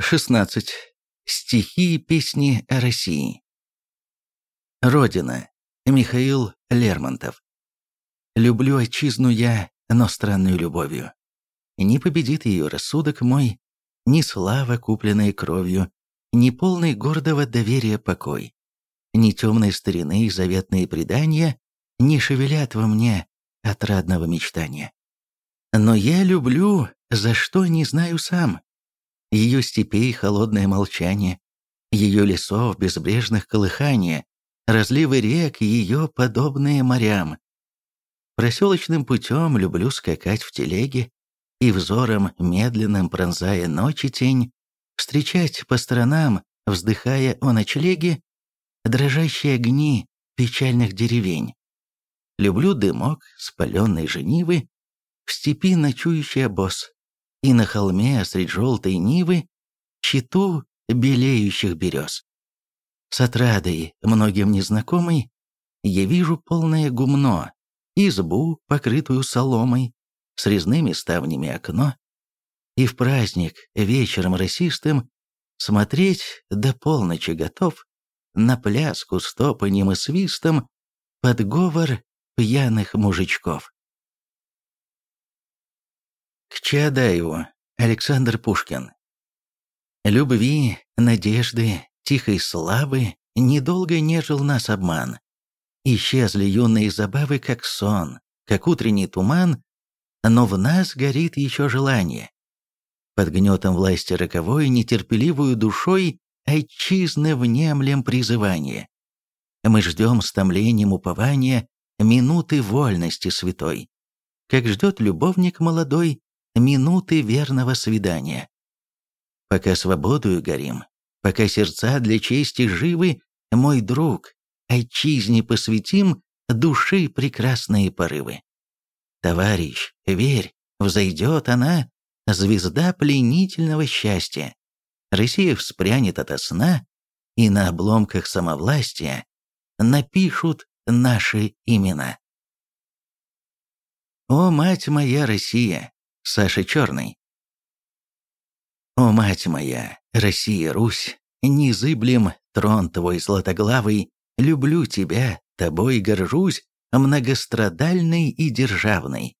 16. Стихи и песни о России. Родина. Михаил Лермонтов. Люблю отчизну я, но странную любовью. Не победит ее рассудок мой, ни слава, купленная кровью, ни полный гордого доверия покой, ни темной старины и заветные предания не шевелят во мне отрадного мечтания. Но я люблю, за что не знаю сам. Ее степей холодное молчание, ее лесов безбрежных колыхания, разливы рек ее подобные морям. Проселочным путем люблю скакать в телеге и взором медленным пронзая ночи тень, встречать по сторонам, вздыхая о ночлеге, дрожащие огни печальных деревень. Люблю дымок спаленной женивы, в степи ночующий обоз, и на холме средь желтой нивы читу белеющих берез. С отрадой, многим незнакомой, я вижу полное гумно, избу, покрытую соломой, с резными ставнями окно, и в праздник вечером расистым смотреть до полночи готов на пляску с топанем и свистом под говор пьяных мужичков. К Чаадаеву Александр Пушкин Любви, надежды, тихой славы недолго нежил нас обман. Исчезли юные забавы, как сон, как утренний туман, но в нас горит еще желание. Под гнетом власти роковой, нетерпеливую душой, отчизны внемлем призывание. Мы ждем с томлением упования минуты вольности святой, как ждет любовник молодой минуты верного свидания. Пока свободою горим, пока сердца для чести живы, мой друг, отчизне посвятим души прекрасные порывы. Товарищ, верь, взойдет она, звезда пленительного счастья. Россия вспрянет ото сна, и на обломках самовластия напишут наши имена. О, мать моя Россия! Саша Черный. О, мать моя, Россия, Русь, незыблем трон твой златоглавый, люблю тебя, тобой горжусь, многострадальный и державный.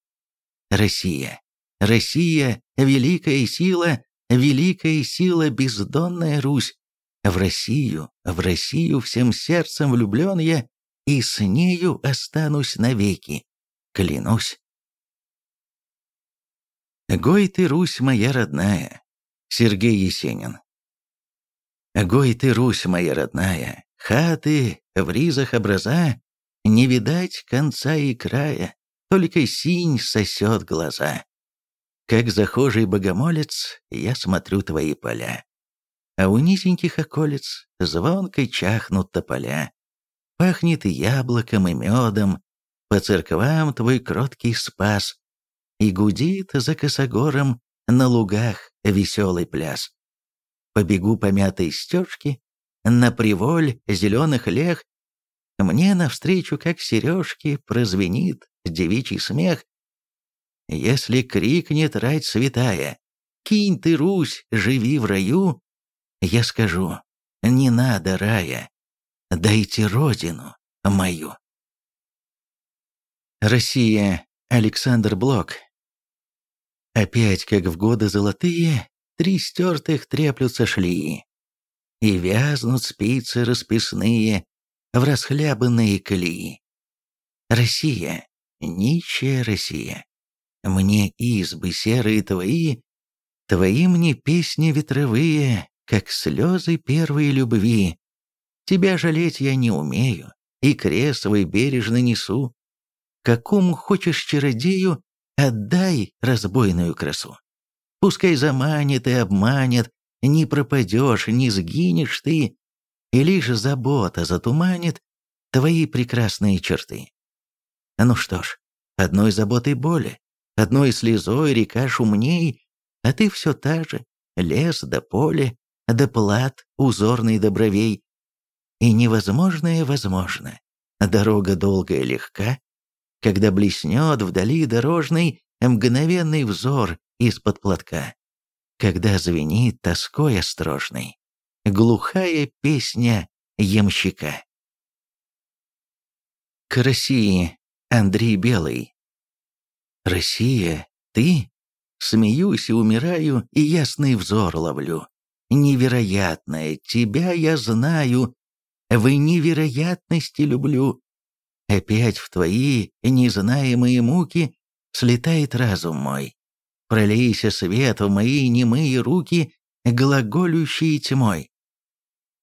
Россия, Россия, великая сила, великая сила, бездонная Русь. В Россию, в Россию всем сердцем влюблен я, и с нею останусь навеки, клянусь. Гой ты, Русь моя родная, Сергей Есенин. Гой ты, Русь моя родная, хаты в ризах образа, Не видать конца и края, только синь сосет глаза. Как захожий богомолец, я смотрю твои поля. А у низеньких околец звонко чахнут тополя. Пахнет яблоком и медом, по церквам твой кроткий спас, И гудит за косогором на лугах веселый пляс. Побегу по мятой стежке, на приволь зеленых лег, мне навстречу, как сережки, прозвенит девичий смех. Если крикнет рать святая, «Кинь ты, Русь, живи в раю!» Я скажу, не надо рая, дайте родину мою. Россия. Александр Блок. Опять, как в годы золотые, три стертых треплются шлии, и вязнут спицы расписные в расхлябанные колеи. Россия, нищая Россия, мне избы серые твои, твои мне песни ветровые, как слезы первой любви. Тебя жалеть я не умею, и крест свой бережно несу. Какому хочешь чародею, Отдай разбойную красу. Пускай заманит и обманет, не пропадешь, не сгинешь ты, и лишь забота затуманит твои прекрасные черты. Ну что ж, одной заботой боли, одной слезой река шумней, а ты все та же, лес да поле, да плат узорный да бровей. И невозможное возможно, дорога долгая легка, когда блеснет вдали дорожный мгновенный взор из-под платка. когда звенит тоской острожной глухая песня ямщика. К России, Андрей Белый. Россия, ты? Смеюсь и умираю, и ясный взор ловлю. Невероятное, тебя я знаю, в невероятности люблю. Опять в твои незнаемые муки слетает разум мой. Пролейся свет в мои немые руки, глаголющие тьмой.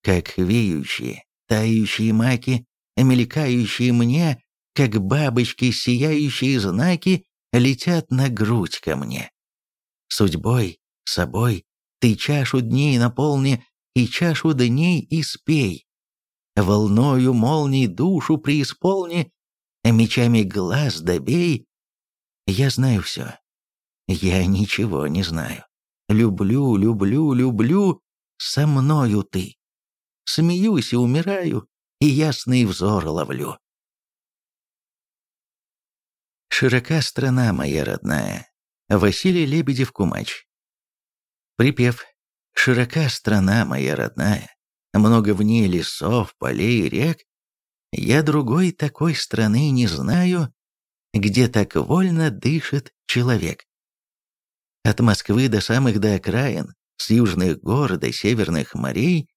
Как веющие, тающие маки, мелькающие мне, как бабочки сияющие знаки, летят на грудь ко мне. Судьбой, собой, ты чашу дней наполни, и чашу дней испей. Волною молний душу преисполни, мечами глаз добей. Я знаю все. Я ничего не знаю. Люблю, люблю, люблю, со мною ты. Смеюсь и умираю, и ясный взор ловлю. Широка страна моя родная. Василий Лебедев-Кумач. Припев «Широка страна моя родная, много в ней лесов, полей и рек, я другой такой страны не знаю, где так вольно дышит человек». От Москвы до самых до окраин, с южных гор до северных морей,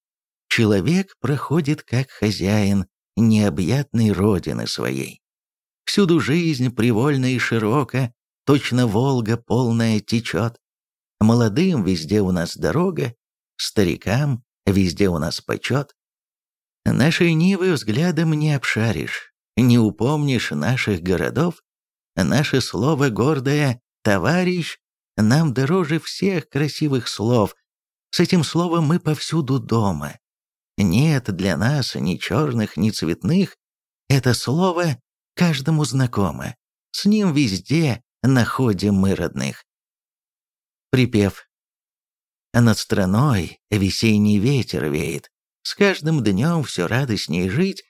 человек проходит как хозяин необъятной родины своей. Всюду жизнь привольна и широка, точно Волга полная течет. Молодым везде у нас дорога, старикам везде у нас почет. Нашей Нивы взглядом не обшаришь, не упомнишь наших городов. Наше слово гордое «товарищ» нам дороже всех красивых слов. С этим словом мы повсюду дома. Нет для нас ни черных, ни цветных. Это слово каждому знакомо. С ним везде находим мы родных. Припев. Над страной весенний ветер веет. С каждым днем все радостнее жить,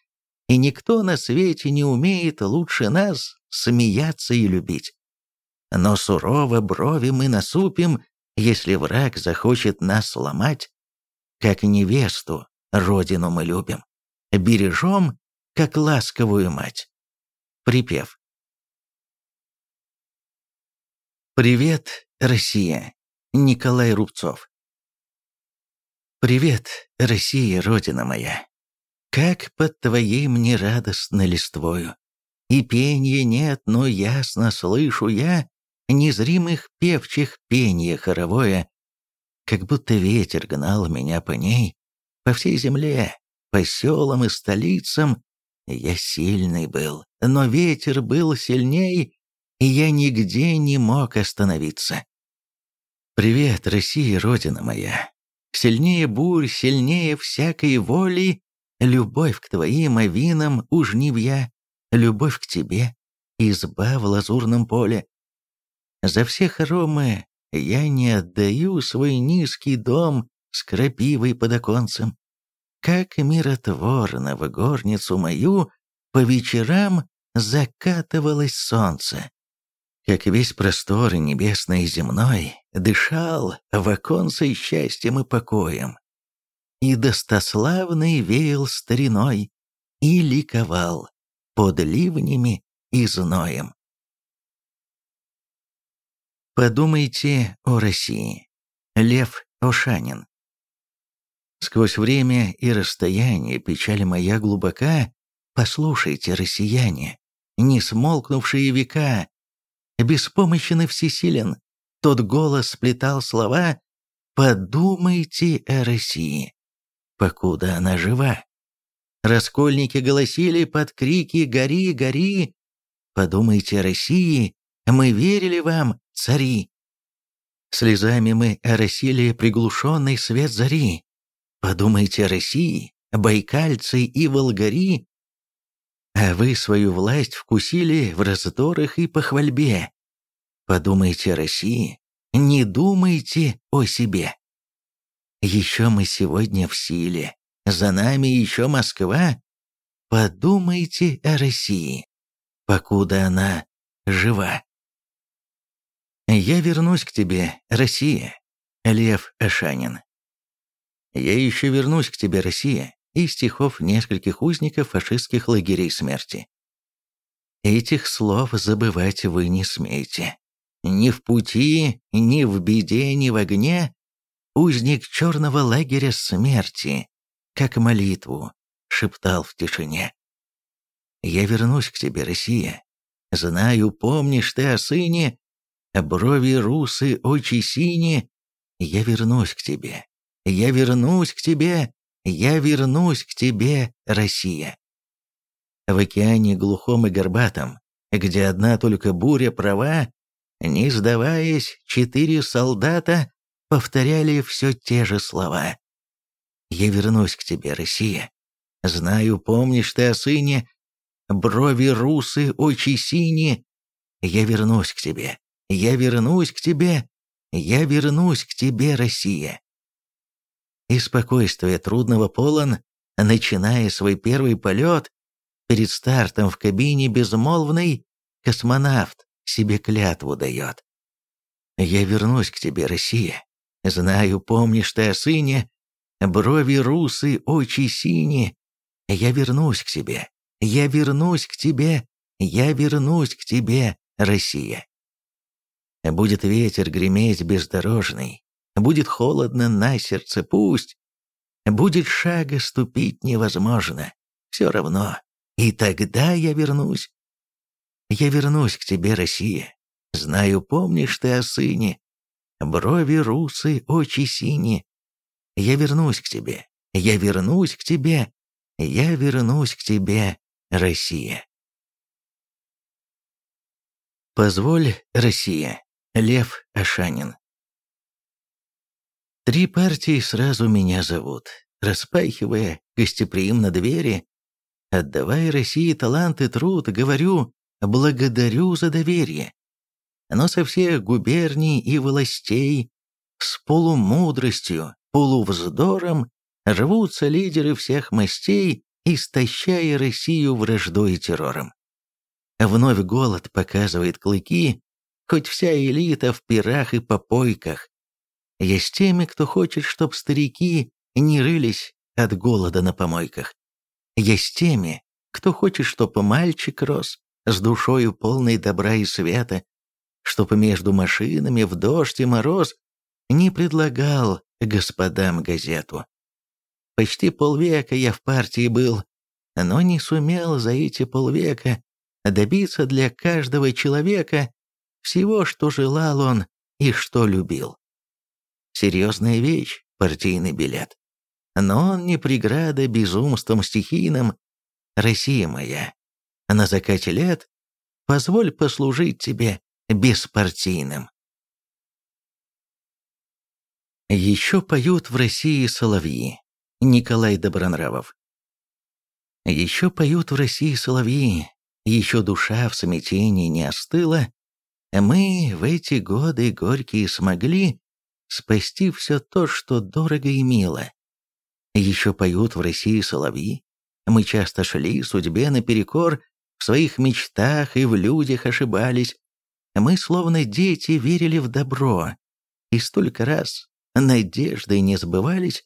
и никто на свете не умеет лучше нас смеяться и любить. Но сурово брови мы насупим, если враг захочет нас сломать. Как невесту, родину мы любим, бережем, как ласковую мать. Припев. Привет, Россия. Николай Рубцов. Привет, Россия, родина моя. Как под твоей мне радостно листвою. И пенья нет, но ясно слышу я незримых певчих пенья хоровое, как будто ветер гнал меня по ней, по всей земле, по селам и столицам. Я сильный был, но ветер был сильней, и я нигде не мог остановиться. Привет, Россия, родина моя. Сильнее бурь, сильнее всякой воли, любовь к твоим овинам у жнивья, любовь к тебе, изба в лазурном поле, за все хоромы я не отдаю свой низкий дом с крапивой под оконцем. Как миротворно в горницу мою по вечерам закатывалось солнце. Как весь простор небесный и земной дышал в оконце счастьем и покоем. И достославный веял стариной и ликовал под ливнями и зноем. Подумайте о России. Лев Ошанин. Сквозь время и расстояние печаль моя глубока. Послушайте, россияне, не смолкнувшие века. Беспомощен и всесилен, тот голос сплетал слова «Подумайте о России, покуда она жива». Раскольники голосили под крики «Гори, гори!» Подумайте о России, мы верили вам, цари. Слезами мы оросили приглушенный свет зари. Подумайте о России, байкальцы и волгари. А вы свою власть вкусили в раздорах и похвальбе. Подумайте о России, не думайте о себе. Еще мы сегодня в силе, за нами еще Москва. Подумайте о России, покуда она жива. Я вернусь к тебе, Россия. Лев Ашанин. Я еще вернусь к тебе, Россия, из стихов нескольких узников фашистских лагерей смерти. Этих слов забывать вы не смеете. Ни в пути, ни в беде, ни в огне узник черного лагеря смерти, как молитву, шептал в тишине. «Я вернусь к тебе, Россия. Знаю, помнишь ты о сыне, брови русы, очи сини. Я вернусь к тебе, я вернусь к тебе, я вернусь к тебе, Россия». В океане глухом и горбатом, где одна только буря права, не сдаваясь, четыре солдата повторяли все те же слова. «Я вернусь к тебе, Россия. Знаю, помнишь ты о сыне, брови русы, очи синие. Я вернусь к тебе, я вернусь к тебе, я вернусь к тебе, Россия». И спокойствие трудного полон, начиная свой первый полет, перед стартом в кабине безмолвный, космонавт себе клятву дает. «Я вернусь к тебе, Россия. Знаю, помнишь ты о сыне, брови русы, очи синие. Я вернусь к тебе, я вернусь к тебе, я вернусь к тебе, Россия». Будет ветер греметь бездорожный, будет холодно на сердце, пусть. Будет шага ступить невозможно, все равно. И тогда я вернусь, я вернусь к тебе, Россия. Знаю, помнишь ты о сыне. Брови русы, очи синие. Я вернусь к тебе. Я вернусь к тебе. Я вернусь к тебе, Россия. Позволь, Россия. Лев Ашанин. Три партии сразу меня зовут, распахивая гостеприимно двери. Отдавая России талант и труд, говорю, благодарю за доверие. Но со всех губерний и властей с полумудростью, полувздором рвутся лидеры всех мастей, истощая Россию враждой и террором. Вновь голод показывает клыки, хоть вся элита в пирах и попойках. С теми, кто хочет, чтоб старики не рылись от голода на помойках. С теми, кто хочет, чтоб мальчик рос, с душою полной добра и света, чтоб между машинами в дождь и мороз не предлагал господам газету. Почти полвека я в партии был, но не сумел за эти полвека добиться для каждого человека всего, что желал он и что любил. Серьезная вещь, партийный билет. Но он не преграда безумством стихийным. Россия моя, на закате лет, позволь послужить тебе беспартийным. Еще поют в России соловьи. Николай Добронравов. Еще поют в России соловьи, еще душа в смятении не остыла. Мы в эти годы горькие смогли спасти все то, что дорого и мило. Еще поют в России соловьи. Мы часто шли судьбе наперекор, в своих мечтах и в людях ошибались. Мы, словно дети, верили в добро, и столько раз надежды не сбывались.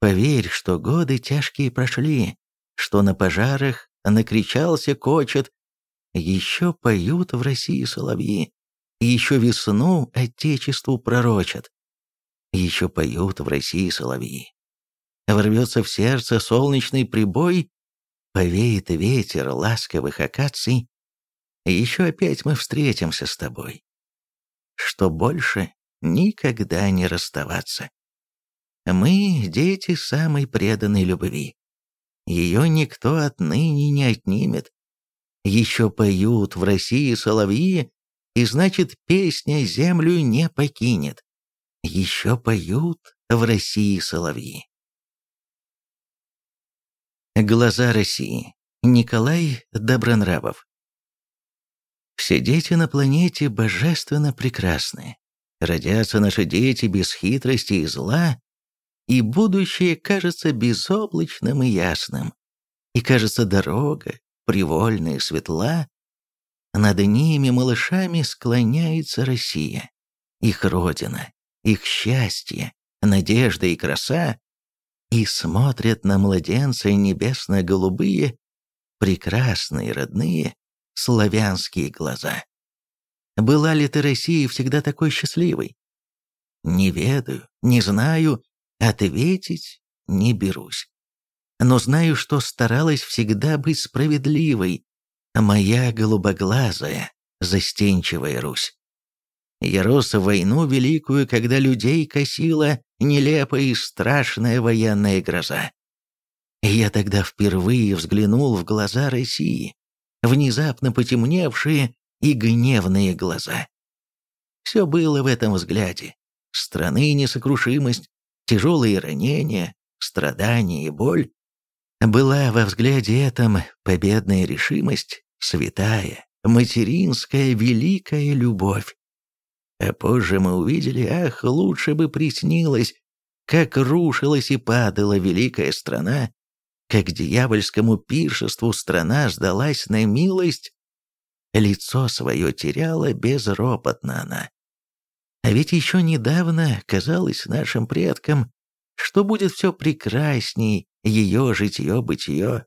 Поверь, что годы тяжкие прошли, что на пожарах накричался кочет, еще поют в России соловьи, еще весну Отечеству пророчат, еще поют в России соловьи. Ворвется в сердце солнечный прибой, Повеет ветер ласковых акаций, и еще опять мы встретимся с тобой, что больше никогда не расставаться. Мы — дети самой преданной любви. Ее никто отныне не отнимет. Еще поют в России соловьи, и значит, песня землю не покинет. Еще поют в России соловьи. Глаза России. Николай Добронравов. Все дети на планете божественно прекрасны. Родятся наши дети без хитрости и зла, и будущее кажется безоблачным и ясным. И кажется дорога, привольная и светла. Над ними, малышами, склоняется Россия, их родина, их счастье, надежда и краса, и смотрят на младенца небесно-голубые, прекрасные, родные, славянские глаза. Была ли ты, Россия, всегда такой счастливой? Не ведаю, не знаю, ответить не берусь. Но знаю, что старалась всегда быть справедливой, моя голубоглазая, застенчивая Русь. Я рос в войну великую, когда людей косила нелепая и страшная военная гроза. Я тогда впервые взглянул в глаза России, внезапно потемневшие и гневные глаза. Все было в этом взгляде. Страны несокрушимость, тяжелые ранения, страдания и боль. Была во взгляде этом победная решимость, святая, материнская, великая любовь. А позже мы увидели, ах, лучше бы приснилось, как рушилась и падала великая страна, как дьявольскому пиршеству страна сдалась на милость, лицо свое теряла безропотно она. А ведь еще недавно казалось нашим предкам, что будет все прекрасней ее житье-бытие,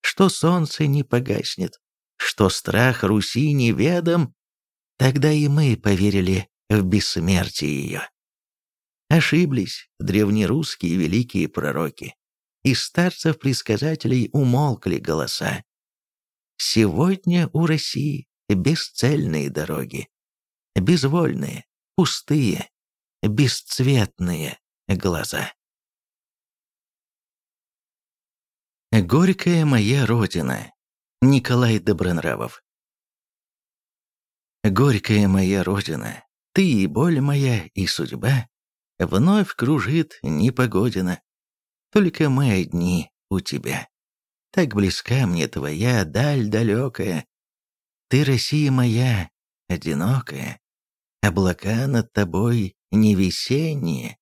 что солнце не погаснет, что страх Руси неведом, тогда и мы поверили в бессмертие ее. Ошиблись древнерусские великие пророки. Из старцев-предсказателей умолкли голоса. Сегодня у России бесцельные дороги, безвольные, пустые, бесцветные глаза. Горькая моя родина. Николай Добронравов. Горькая моя родина, ты и боль моя, и судьба, Вновь кружит непогодина, Только мы одни у тебя. Так близка мне твоя даль далекая. Ты, Россия моя, одинокая. Облака над тобой не весенние,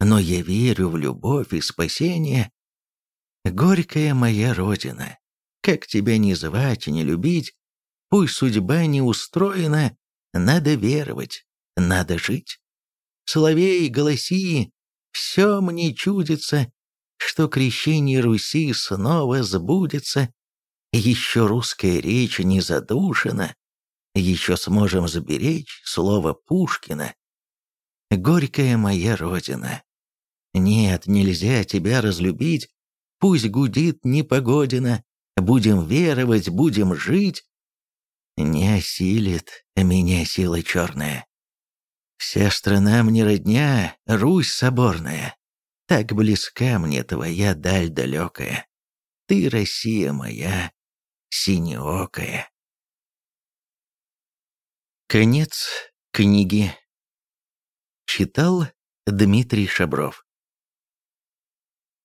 Но я верю в любовь и спасение. Горькая моя родина, как тебя не звать и не любить, Пусть судьба не устроена, надо веровать, надо жить соловей, голоси, все мне чудится, что крещение Руси снова сбудется, еще русская речь не задушена, еще сможем заберечь слово Пушкина. Горькая моя родина. Нет, нельзя тебя разлюбить, пусть гудит непогодина, будем веровать, будем жить. Не осилит меня сила черная. Вся страна мне родня, Русь соборная. Так близка мне твоя даль далекая. Ты, Россия моя, синеокая. Конец книги. Читал Дмитрий Шабров.